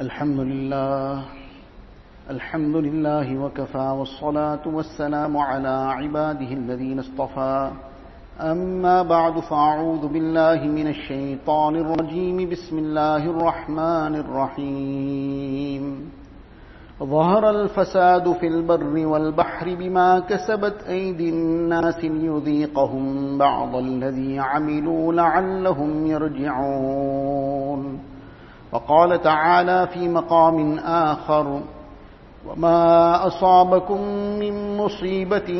الحمد لله. الحمد لله وكفى والصلاة والسلام على عباده الذين اصطفى. أما بعد فأعوذ بالله من الشيطان الرجيم. بسم الله الرحمن الرحيم. ظهر الفساد في البر والبحر بما كسبت أيدي الناس ليذيقهم بعض الذي عملوا لعلهم يرجعون. وقال تعالى في مقام آخر وما أصابكم من مصيبة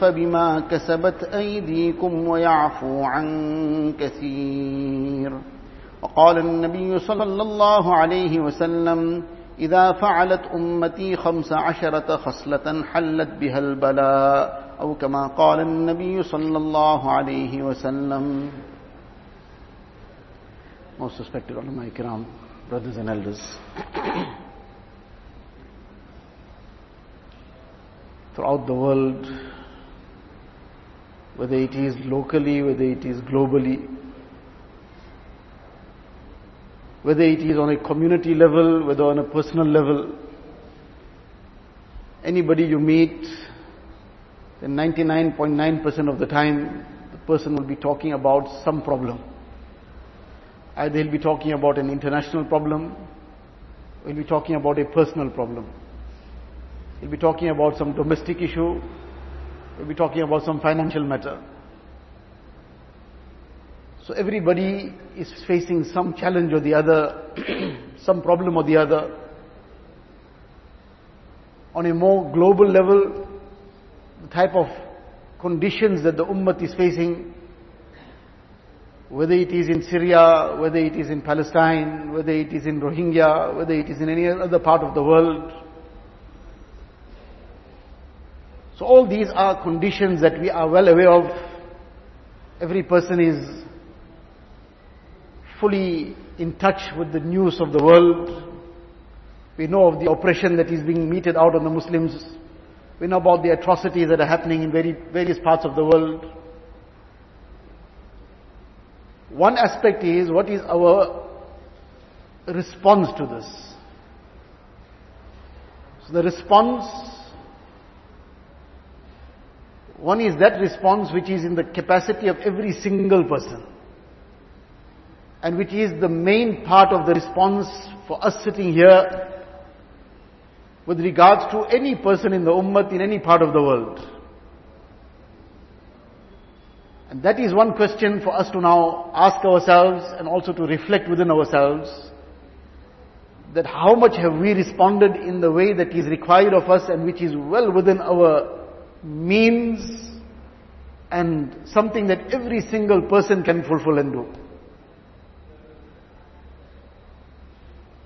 فبما كسبت أيديكم ويعفو عن كثير. وقال النبي صلى الله عليه وسلم إذا فعلت أمتي خمس عشرة خصلة حلت بها البلاء أو كما قال النبي صلى الله عليه وسلم. Most respected ulama ikram, brothers and elders. Throughout the world, whether it is locally, whether it is globally, whether it is on a community level, whether on a personal level, anybody you meet, then 99.9% of the time, the person will be talking about some problem. Uh, Either he'll be talking about an international problem, or he'll be talking about a personal problem. He'll be talking about some domestic issue, he'll be talking about some financial matter. So everybody is facing some challenge or the other, some problem or the other. On a more global level, the type of conditions that the ummah is facing, whether it is in Syria, whether it is in Palestine, whether it is in Rohingya, whether it is in any other part of the world. So all these are conditions that we are well aware of. Every person is fully in touch with the news of the world. We know of the oppression that is being meted out on the Muslims. We know about the atrocities that are happening in very, various parts of the world. One aspect is what is our response to this? So the response, one is that response which is in the capacity of every single person and which is the main part of the response for us sitting here with regards to any person in the ummah in any part of the world. And that is one question for us to now ask ourselves and also to reflect within ourselves that how much have we responded in the way that is required of us and which is well within our means and something that every single person can fulfill and do.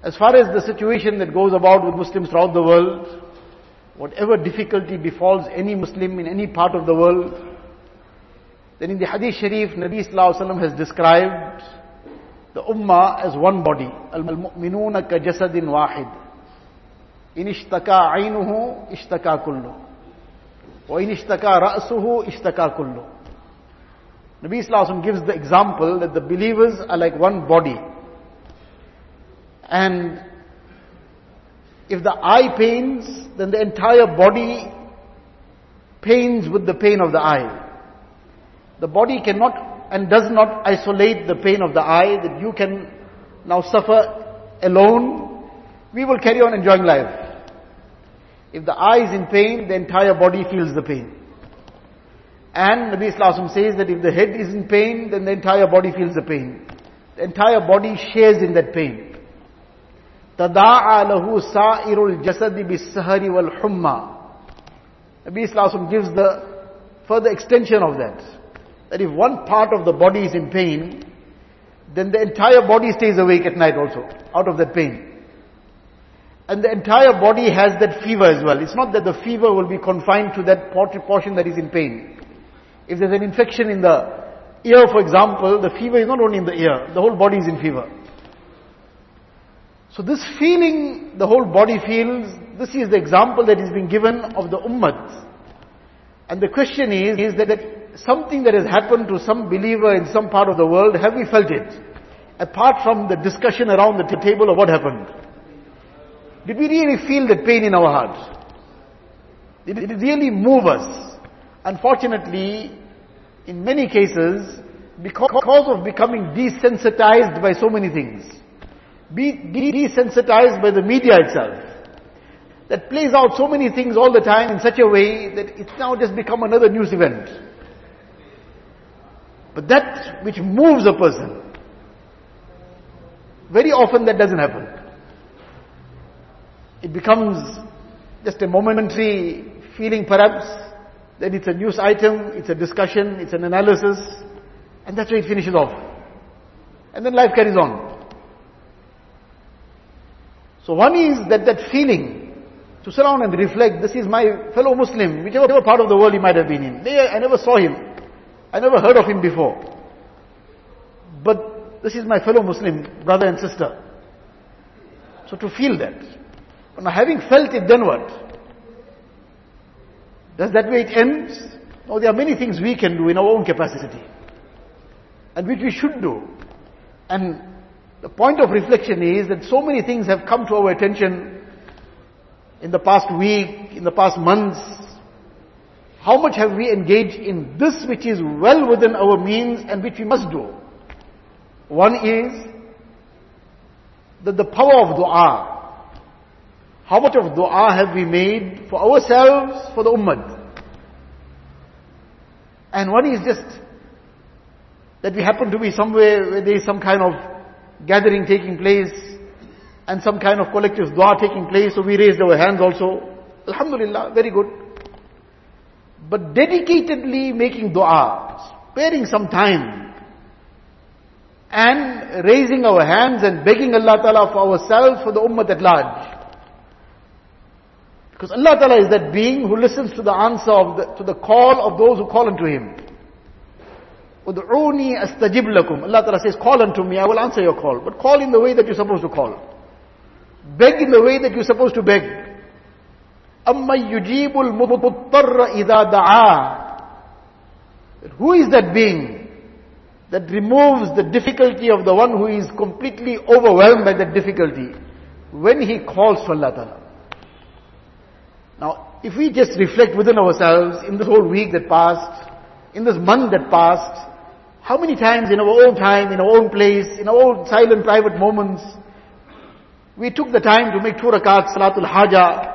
As far as the situation that goes about with Muslims throughout the world, whatever difficulty befalls any Muslim in any part of the world, then in the Hadith Sharif, Nabi Sallallahu Alaihi Wasallam has described the Ummah as one body. Al-mu'minuna ka jasadin wahid. In ishtaka aynuhu, ishtaka kullu. Wa in ishtaka ra'suhu, ishtaka kullu. Nabi Sallallahu Alaihi Wasallam gives the example that the believers are like one body. And if the eye pains, then the entire body pains with the pain of the eye. The body cannot and does not isolate the pain of the eye that you can now suffer alone. We will carry on enjoying life. If the eye is in pain, the entire body feels the pain. And Nabi Islam says that if the head is in pain, then the entire body feels the pain. The entire body shares in that pain. تداعى له سائر الجسد بالسهر والحمى Nabi Islam gives the further extension of that. That if one part of the body is in pain, then the entire body stays awake at night also, out of that pain. And the entire body has that fever as well. It's not that the fever will be confined to that portion that is in pain. If there's an infection in the ear, for example, the fever is not only in the ear, the whole body is in fever. So this feeling the whole body feels, this is the example that is being given of the ummah. And the question is, is that, that something that has happened to some believer in some part of the world, have we felt it? Apart from the discussion around the table of what happened. Did we really feel the pain in our heart? Did it really move us? Unfortunately, in many cases, because of becoming desensitized by so many things, be desensitized by the media itself, that plays out so many things all the time in such a way that it's now just become another news event. But that which moves a person, very often that doesn't happen. It becomes just a momentary feeling perhaps, then it's a news item, it's a discussion, it's an analysis, and that's where it finishes off. And then life carries on. So one is that that feeling to sit down and reflect, this is my fellow Muslim, whichever part of the world he might have been in. I never saw him. I never heard of him before. But this is my fellow Muslim brother and sister. So to feel that. Now having felt it, then what? Does that way it ends? No, there are many things we can do in our own capacity. And which we should do. And the point of reflection is that so many things have come to our attention in the past week, in the past months. How much have we engaged in this which is well within our means and which we must do? One is that the power of dua. How much of dua have we made for ourselves, for the ummah? And one is just that we happen to be somewhere where there is some kind of gathering taking place and some kind of collective dua taking place, so we raised our hands also. Alhamdulillah, very good. But dedicatedly making dua, sparing some time, and raising our hands and begging Allah Ta'ala for ourselves, for the ummah at large. Because Allah Ta'ala is that being who listens to the answer of the, to the call of those who call unto Him. Ud'uni astajib lakum. Allah Ta'ala says, call unto me, I will answer your call. But call in the way that you're supposed to call. Beg in the way that you're supposed to beg. أَمَّا يُجِيبُ الْمُضْطَرَّ إِذَا دَعَا Who is that being that removes the difficulty of the one who is completely overwhelmed by that difficulty when he calls for Allah Ta'ala? Now, if we just reflect within ourselves in this whole week that passed, in this month that passed, how many times in our own time, in our own place, in our own silent private moments, we took the time to make two rakat salatul haja,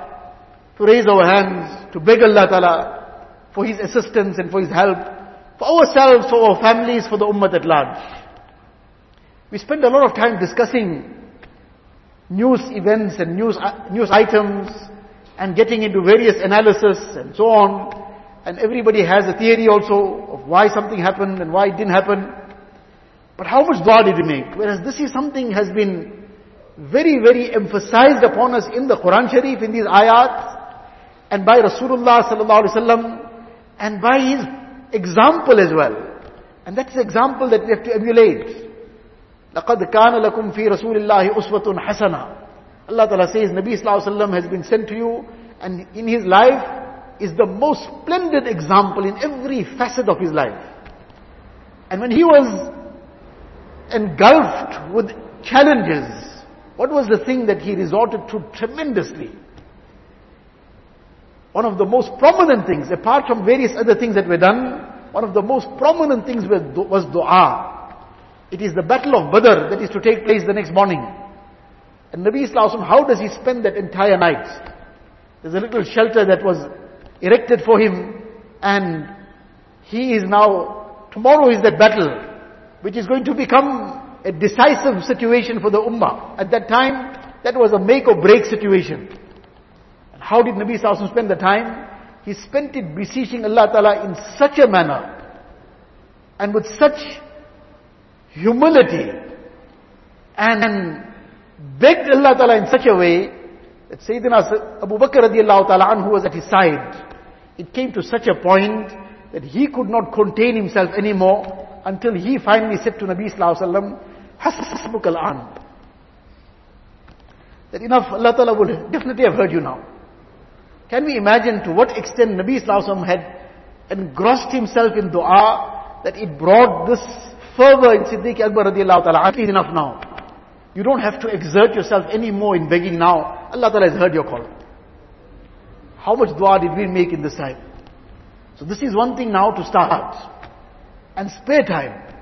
to raise our hands, to beg Allah Ta'ala for His assistance and for His help, for ourselves, for our families, for the ummah at large. We spend a lot of time discussing news events and news, uh, news items and getting into various analysis and so on. And everybody has a theory also of why something happened and why it didn't happen. But how much dua did he make? Whereas this is something has been very, very emphasized upon us in the Quran Sharif, in these ayats, and by Rasulullah sallallahu alaihi wasallam, and by his example as well. And that's the example that we have to emulate. لَقَدْ كَانَ لَكُمْ فِي رَسُولِ اللَّهِ أُسْوَةٌ حَسَنَةٌ Allah Ta'ala says, Nabi Sallallahu Alaihi Wasallam has been sent to you, and in his life is the most splendid example in every facet of his life. And when he was engulfed with challenges, what was the thing that he resorted to tremendously? One of the most prominent things, apart from various other things that were done, one of the most prominent things was dua. It is the battle of Badr that is to take place the next morning. And Nabi Wasallam, how does he spend that entire night? There's a little shelter that was erected for him and he is now, tomorrow is that battle which is going to become a decisive situation for the ummah. At that time, that was a make or break situation. How did Nabi Wasallam spend the time? He spent it beseeching Allah Ta'ala in such a manner and with such humility and begged Allah Ta'ala in such a way that Sayyidina Abu Bakr radiallahu ta'ala anhu was at his side. It came to such a point that he could not contain himself anymore until he finally said to Nabi sallallahu alaihi wasallam, al-an. That enough, Allah Ta'ala will definitely have heard you now. Can we imagine to what extent Nabi wasallam had engrossed himself in dua that it brought this fervor in Siddiq Akbar radiallahu ta'ala. Enough now. You don't have to exert yourself anymore in begging now. Allah Ta'ala has heard your call. How much dua did we make in this time? So this is one thing now to start. And spare time.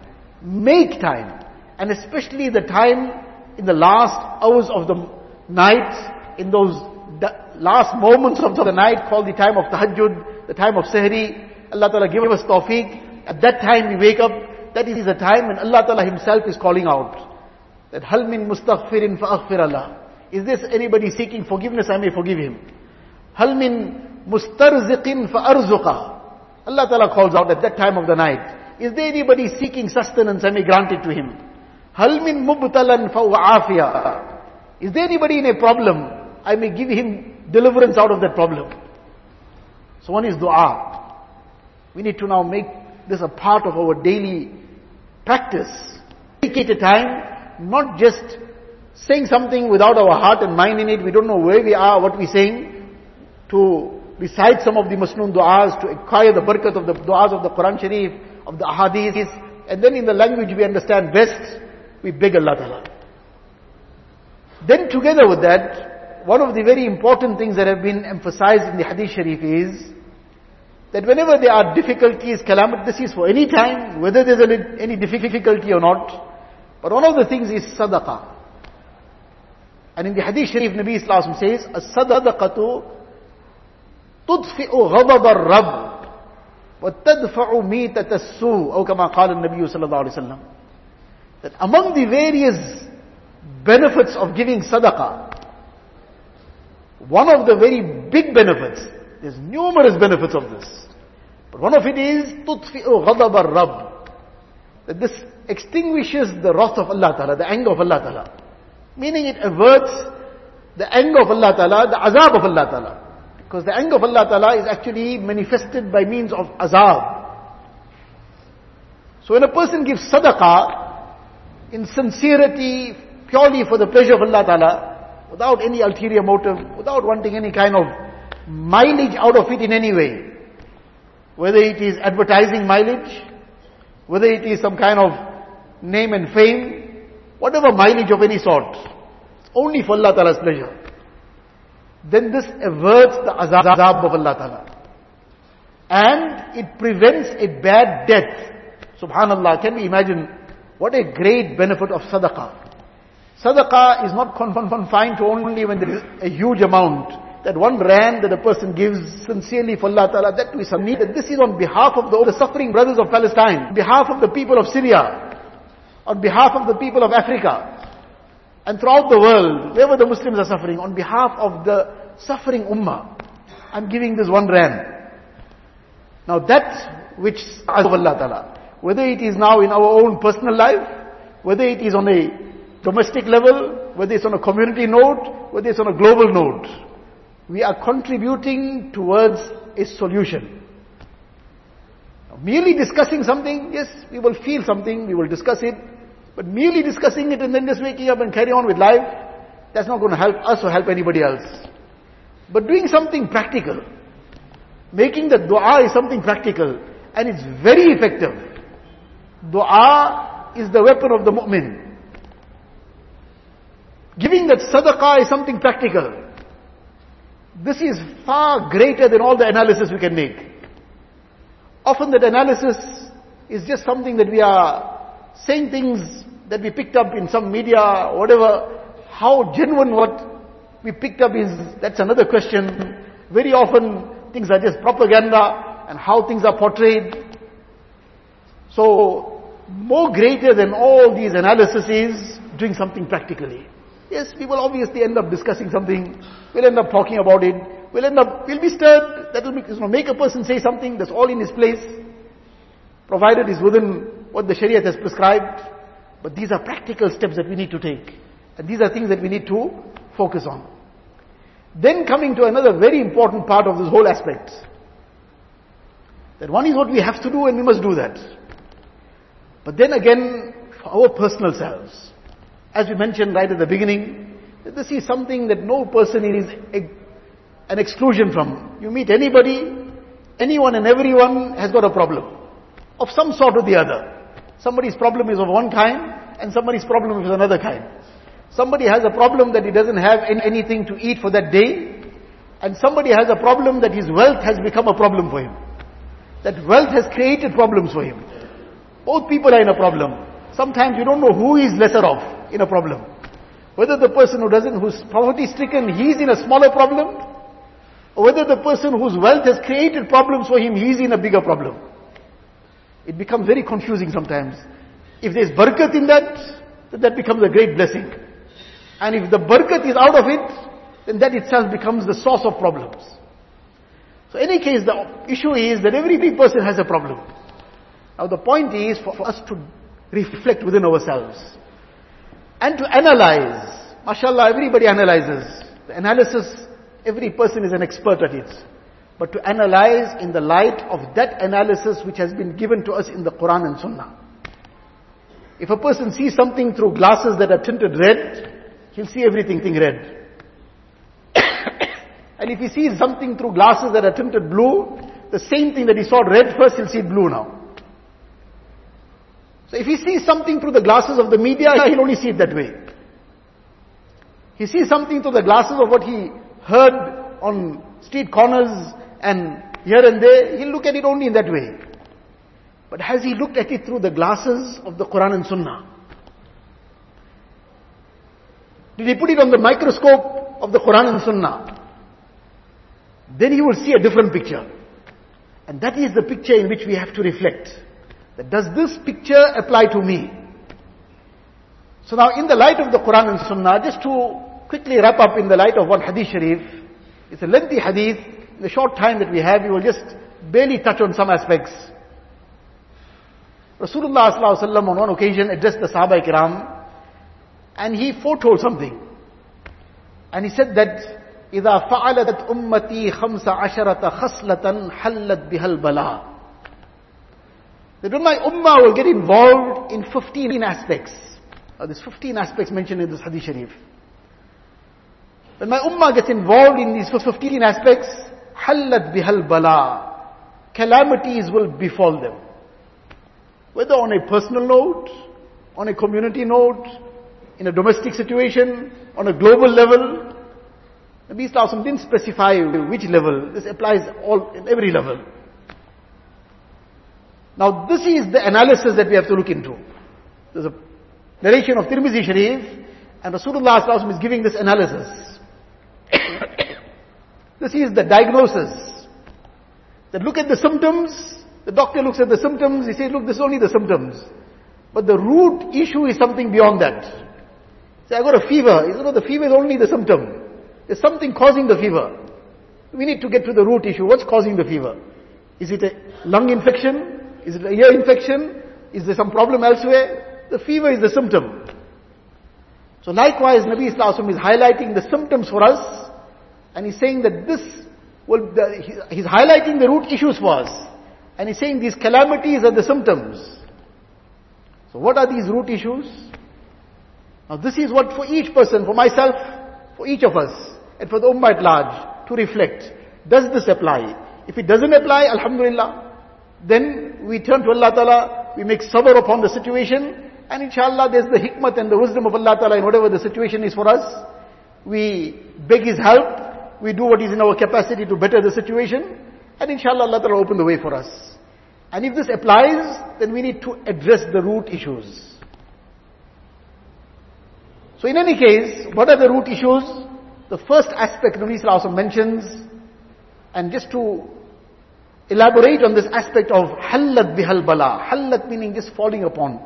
Make time. And especially the time in the last hours of the night, in those last moments of the night called the time of tahajjud, the time of sahri. Allah Ta'ala give us tawfiq. At that time we wake up. That is the time when Allah Ta'ala himself is calling out. That hal min mustaghfirin fa'aghfir Allah. Is this anybody seeking forgiveness? I may forgive him. Hal min mustarziqin fa'arzuqa. Allah Ta'ala calls out at that time of the night. Is there anybody seeking sustenance? I may grant it to him. Hal min mubtalan fa'afiya. Is there anybody in a problem? I may give him deliverance out of that problem. So one is dua. We need to now make this a part of our daily practice. Dedicate a time, not just saying something without our heart and mind in it. We don't know where we are, what we're saying. To recite some of the masnoon du'as, to acquire the barakat of the du'as of the Quran Sharif, of the ahadith, and then in the language we understand best, we beg Allah Ta'ala. Then together with that, one of the very important things that have been emphasized in the Hadith Sharif is that whenever there are difficulties, calamities for any time, whether there's any, any difficulty or not, but one of the things is sadaqah. And in the Hadith Sharif, Nabi Islam says, "As-sadaqatu تطفئ غضب الرب وتدفع ميتة السوء أو كما قال النبي صلى الله عليه وسلم that among the various benefits of giving sadaqah one of the very big benefits there's numerous benefits of this but one of it is تطفئ غضب الرب that this extinguishes the wrath of Allah Ta'ala, the anger of Allah Ta'ala. Meaning it averts the anger of Allah Ta'ala, the azab of Allah Ta'ala. Because the anger of Allah Ta'ala is actually manifested by means of azab. So when a person gives sadaqah in sincerity, purely for the pleasure of Allah Ta'ala, without any ulterior motive, without wanting any kind of mileage out of it in any way, whether it is advertising mileage, whether it is some kind of name and fame, whatever mileage of any sort, only for Allah Ta'ala's pleasure then this averts the azab of Allah Ta'ala. And it prevents a bad death. Subhanallah, can we imagine what a great benefit of sadaqah. Sadaqah is not confined to only when there is a huge amount. That one rand that a person gives sincerely for Allah Ta'ala, that we submit, that this is on behalf of the, the suffering brothers of Palestine, on behalf of the people of Syria, on behalf of the people of Africa, and throughout the world, wherever the Muslims are suffering, on behalf of the suffering ummah, I'm giving this one rand. Now that which of Allah Ta'ala, whether it is now in our own personal life, whether it is on a domestic level, whether it's on a community note, whether it's on a global note, we are contributing towards a solution. Now, merely discussing something, yes, we will feel something, we will discuss it, but merely discussing it and then just waking up and carry on with life, that's not going to help us or help anybody else. But doing something practical, making the dua is something practical, and it's very effective. Dua is the weapon of the mu'min. Giving that sadaqah is something practical. This is far greater than all the analysis we can make. Often that analysis is just something that we are saying things that we picked up in some media whatever, how genuine what we picked up is, that's another question. Very often things are just propaganda and how things are portrayed. So, more greater than all these analyses is doing something practically. Yes, we will obviously end up discussing something. We'll end up talking about it. We'll end up, we'll be stirred. That will make, you know, make a person say something that's all in his place. Provided is within what the Sharia has prescribed. But these are practical steps that we need to take. And these are things that we need to focus on. Then coming to another very important part of this whole aspect. That one is what we have to do and we must do that. But then again, for our personal selves. As we mentioned right at the beginning, this is something that no person is an exclusion from. You meet anybody, anyone and everyone has got a problem. Of some sort or the other. Somebody's problem is of one kind, and somebody's problem is of another kind. Somebody has a problem that he doesn't have anything to eat for that day. And somebody has a problem that his wealth has become a problem for him. That wealth has created problems for him. Both people are in a problem. Sometimes you don't know who is lesser off in a problem. Whether the person who doesn't, who's poverty stricken, he's in a smaller problem, or whether the person whose wealth has created problems for him, he's in a bigger problem. It becomes very confusing sometimes. If there's barakat in that, then that becomes a great blessing. And if the barakat is out of it, then that itself becomes the source of problems. So in any case, the issue is that every big person has a problem. Now the point is for us to reflect within ourselves and to analyze. MashaAllah, everybody analyzes. The analysis, every person is an expert at it. But to analyze in the light of that analysis which has been given to us in the Quran and Sunnah. If a person sees something through glasses that are tinted red, he'll see everything thing red. and if he sees something through glasses that are tinted blue, the same thing that he saw red first, he'll see blue now. So if he sees something through the glasses of the media, he'll only see it that way. He sees something through the glasses of what he heard on street corners and here and there, he'll look at it only in that way. But has he looked at it through the glasses of the Quran and Sunnah? Did he put it on the microscope of the Quran and Sunnah? Then he will see a different picture. And that is the picture in which we have to reflect. That does this picture apply to me? So now in the light of the Quran and Sunnah, just to quickly wrap up in the light of one hadith sharif, it's a lengthy hadith. In the short time that we have, we will just barely touch on some aspects. Rasulullah on one occasion addressed the Sahaba Kiram and he foretold something. And he said that إذا فعلت أمتي خمس عشرة خصلة حلت بها البلاء that when my ummah will get involved in 15 aspects, uh, there's 15 aspects mentioned in this hadith sharif. When my ummah gets involved in these 15 aspects, halat bihal bala, calamities will befall them. Whether on a personal note, on a community note, in a domestic situation, on a global level. Nabi Islam didn't specify which level. This applies all in every level. Now this is the analysis that we have to look into. There's a narration of Tirmizi Sharif and Rasulullah is giving this analysis. this is the diagnosis. That look at the symptoms, the doctor looks at the symptoms, he says, look, this is only the symptoms. But the root issue is something beyond that. Say, I got a fever. He says, no, the fever is only the symptom. There's something causing the fever. We need to get to the root issue. What's causing the fever? Is it a lung infection? Is it a ear infection? Is there some problem elsewhere? The fever is the symptom. So likewise, Nabi Islam is highlighting the symptoms for us, and he's saying that this will, the, he's highlighting the root issues for us. And he's saying these calamities are the symptoms. So what are these root issues? Now this is what for each person, for myself, for each of us, and for the Ummah at large, to reflect. Does this apply? If it doesn't apply, Alhamdulillah, then we turn to Allah Ta'ala, we make sabr upon the situation, and inshallah there's the hikmat and the wisdom of Allah Ta'ala in whatever the situation is for us. We beg His help, we do what is in our capacity to better the situation, and inshallah Allah Ta'ala open the way for us. And if this applies, then we need to address the root issues. So in any case, what are the root issues? The first aspect Nabi Sallallahu mentions, and just to elaborate on this aspect of hallat bihal bala. Hallat meaning just falling upon.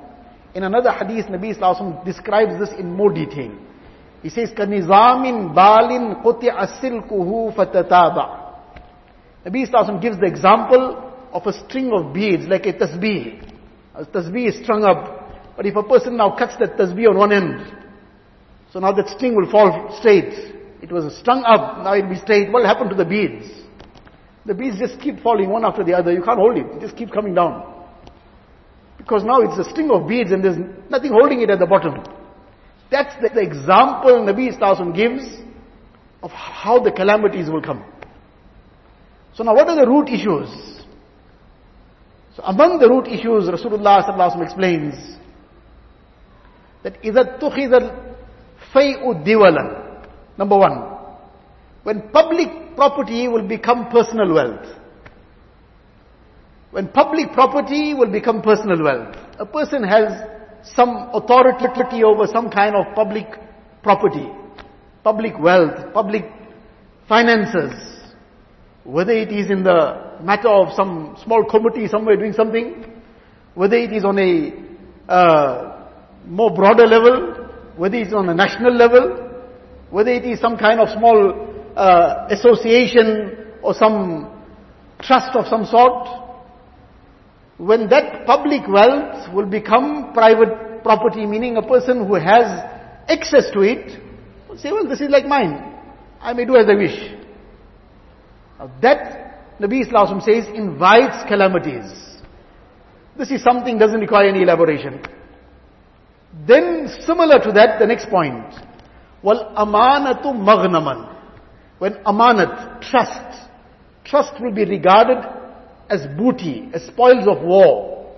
In another hadith, Nabi Sallallahu describes this in more detail. He says, كَنِظَامٍ بَالٍ قُطِعَ سِلْكُهُ فَتَتَابَعَ Nabi Sallallahu gives the example of a string of beads, like a tasbih. A tasbih is strung up. But if a person now cuts that tasbih on one end, so now that string will fall straight. It was strung up, now it will be straight. What will happen to the beads? The beads just keep falling one after the other. You can't hold it. It just keeps coming down. Because now it's a string of beads and there's nothing holding it at the bottom. That's the, the example Nabi Sallallahu gives of how the calamities will come. So now what are the root issues? So among the root issues, Rasulullah Sallallahu explains that إذا اتخذ fay'u diwalan. Number one, when public property will become personal wealth. When public property will become personal wealth. A person has some authority over some kind of public property, public wealth, public finances, whether it is in the matter of some small committee somewhere doing something, whether it is on a uh, more broader level, whether it is on a national level, whether it is some kind of small uh, association or some trust of some sort, when that public wealth will become private property, meaning a person who has access to it, will say, well, this is like mine. I may do as I wish. Now that, Nabi Islam says, invites calamities. This is something doesn't require any elaboration. Then, similar to that, the next point. Wal amanatu maghnaman. When amanat, trust, trust will be regarded as booty, as spoils of war.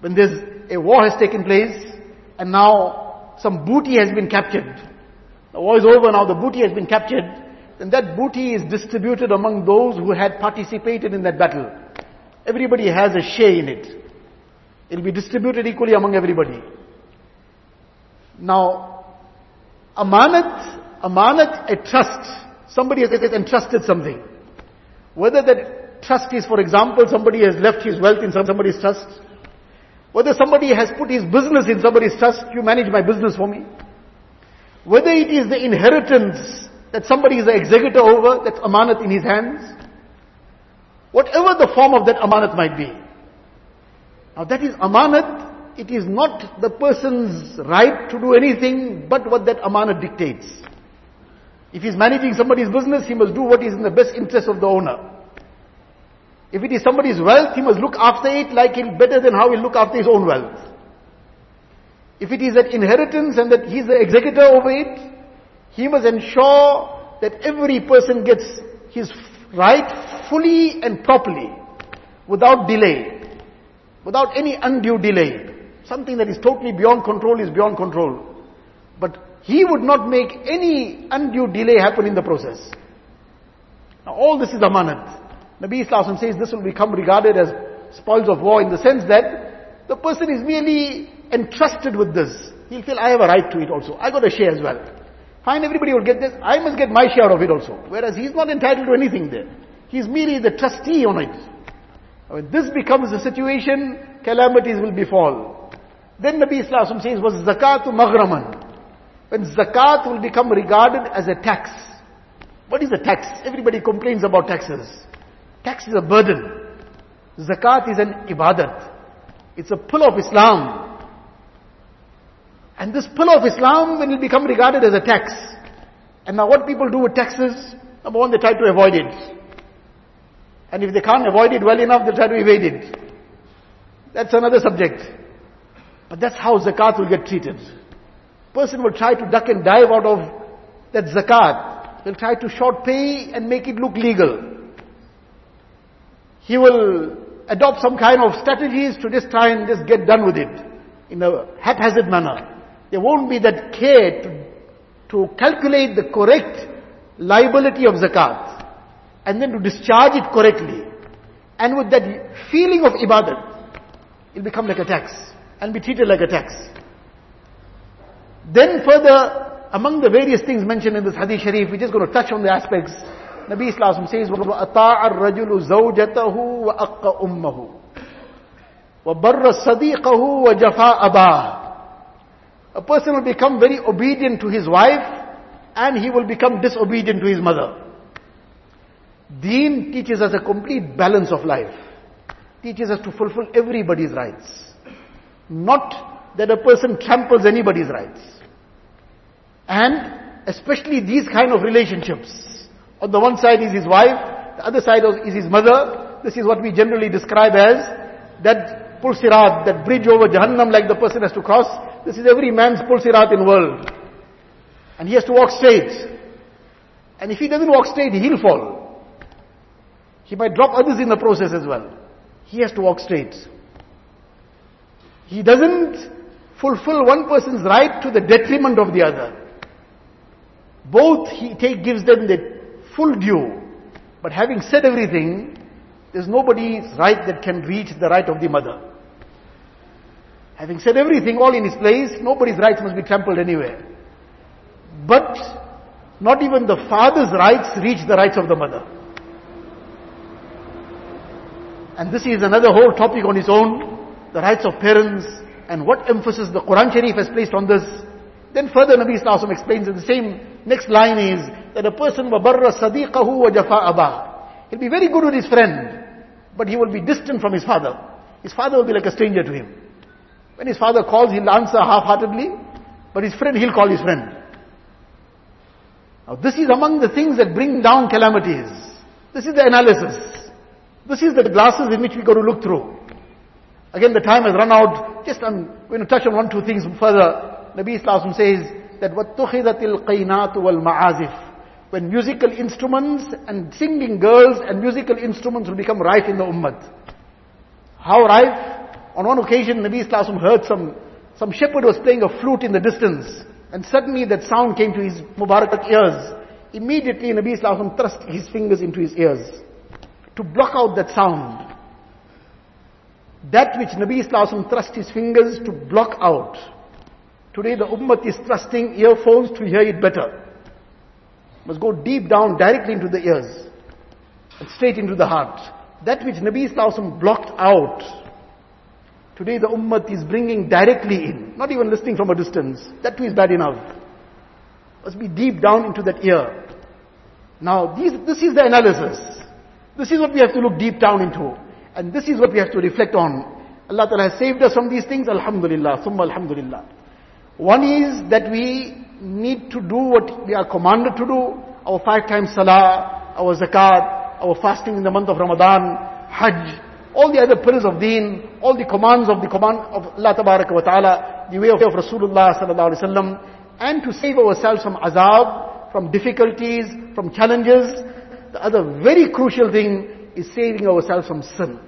When there's a war has taken place and now some booty has been captured. The war is over now, the booty has been captured. Then that booty is distributed among those who had participated in that battle. Everybody has a share in it. It'll be distributed equally among everybody. Now, amanat Amanat, a trust. Somebody has entrusted something. Whether that trust is, for example, somebody has left his wealth in somebody's trust. Whether somebody has put his business in somebody's trust, you manage my business for me. Whether it is the inheritance that somebody is the executor over, that's amanat in his hands. Whatever the form of that amanat might be. Now that is amanat, it is not the person's right to do anything but what that amanat dictates. If he's managing somebody's business, he must do what is in the best interest of the owner. If it is somebody's wealth, he must look after it like he'll better than how he'll look after his own wealth. If it is an inheritance and that he's the executor over it, he must ensure that every person gets his right fully and properly, without delay, without any undue delay. Something that is totally beyond control is beyond control. But he would not make any undue delay happen in the process. Now all this is amanat. Nabi Islam says this will become regarded as spoils of war in the sense that the person is merely entrusted with this. He'll feel I have a right to it also. I got a share as well. Fine, everybody will get this. I must get my share of it also. Whereas he's not entitled to anything there. He's merely the trustee on it. When this becomes the situation, calamities will befall. Then Nabi Islam says, was zakatu maghraman when zakat will become regarded as a tax. What is a tax? Everybody complains about taxes. Tax is a burden. Zakat is an ibadat. It's a pull of Islam. And this pull of Islam it become regarded as a tax. And now what people do with taxes? Number one, they try to avoid it. And if they can't avoid it well enough, they try to evade it. That's another subject. But that's how zakat will get treated. Person will try to duck and dive out of that zakat. He'll try to short pay and make it look legal. He will adopt some kind of strategies to just try and just get done with it in a haphazard manner. There won't be that care to, to calculate the correct liability of zakat and then to discharge it correctly. And with that feeling of ibadat, it'll become like a tax and be treated like a tax. Then further, among the various things mentioned in this hadith sharif, we're just going to touch on the aspects. Nabi Islam says, وَأَطَاعَ الرَّجُلُ زَوْجَتَهُ وَأَقَّ أُمَّهُ وَبَرَّ صَدِيقَهُ وَجَفَى أَبَاهُ A person will become very obedient to his wife and he will become disobedient to his mother. Deen teaches us a complete balance of life. Teaches us to fulfill everybody's rights. Not that a person tramples anybody's rights. And especially these kind of relationships. On the one side is his wife, the other side is his mother. This is what we generally describe as that pulsirat, that bridge over Jahannam like the person has to cross. This is every man's pulsirat in the world. And he has to walk straight. And if he doesn't walk straight, he'll fall. He might drop others in the process as well. He has to walk straight. He doesn't fulfill one person's right to the detriment of the other. Both he take, gives them the full due. But having said everything, there's nobody's right that can reach the right of the mother. Having said everything all in its place, nobody's rights must be trampled anywhere. But not even the father's rights reach the rights of the mother. And this is another whole topic on its own, the rights of parents and what emphasis the Quran Sharif has placed on this. Then further Nabi Sallallahu explains in the same next line is that a person وَبَرَّ صَدِيقَهُ وَجَفَاءَ أَبَاهُ He'll be very good with his friend, but he will be distant from his father. His father will be like a stranger to him. When his father calls, he'll answer half-heartedly, but his friend, he'll call his friend. Now this is among the things that bring down calamities. This is the analysis. This is the glasses in which we got to look through. Again, the time has run out. Just I'm going to touch on one, two things further. Nabi Islam says that وَاتُّخِذَتِ الْقَيْنَاتُ وَالْمَعَازِفُ When musical instruments and singing girls and musical instruments will become rife in the ummah. How rife? On one occasion, Nabi Islam heard some, some shepherd was playing a flute in the distance. And suddenly that sound came to his Mubarak ears. Immediately Nabi Islam thrust his fingers into his ears to block out that sound. That which Nabi Islam thrust his fingers to block out. Today the ummah is thrusting earphones to hear it better. Must go deep down directly into the ears. And straight into the heart. That which Nabi Islam blocked out. Today the ummah is bringing directly in. Not even listening from a distance. That too is bad enough. Must be deep down into that ear. Now these, this is the analysis. This is what we have to look deep down into. And this is what we have to reflect on. Allah Ta'ala has saved us from these things, Alhamdulillah, Summa Alhamdulillah. One is that we need to do what we are commanded to do, our five times salah, our zakat, our fasting in the month of Ramadan, hajj, all the other pillars of deen, all the commands of the command of Allah wa ta'ala, the way of Rasulullah sallallahu alaihi wasallam, and to save ourselves from azab, from difficulties, from challenges. The other very crucial thing is saving ourselves from sin.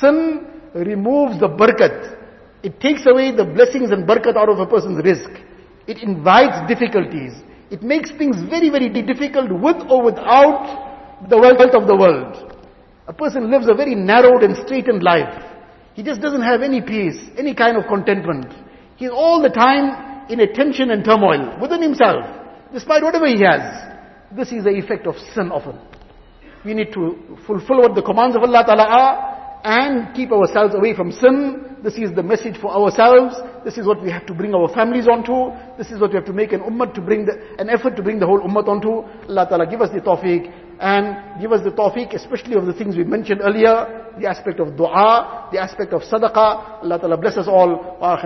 Sin removes the barakat. It takes away the blessings and barakat out of a person's rizq. It invites difficulties. It makes things very, very difficult with or without the wealth of the world. A person lives a very narrowed and straightened life. He just doesn't have any peace, any kind of contentment. He's all the time in a tension and turmoil within himself, despite whatever he has. This is the effect of sin often. We need to fulfill what the commands of Allah Ta'ala are and keep ourselves away from sin. This is the message for ourselves. This is what we have to bring our families onto. This is what we have to make an ummah to bring the, an effort to bring the whole ummah onto. Allah Ta'ala give us the tawfiq and give us the tawfiq, especially of the things we mentioned earlier, the aspect of dua, the aspect of sadaqah. Allah Ta'ala bless us all. Wa.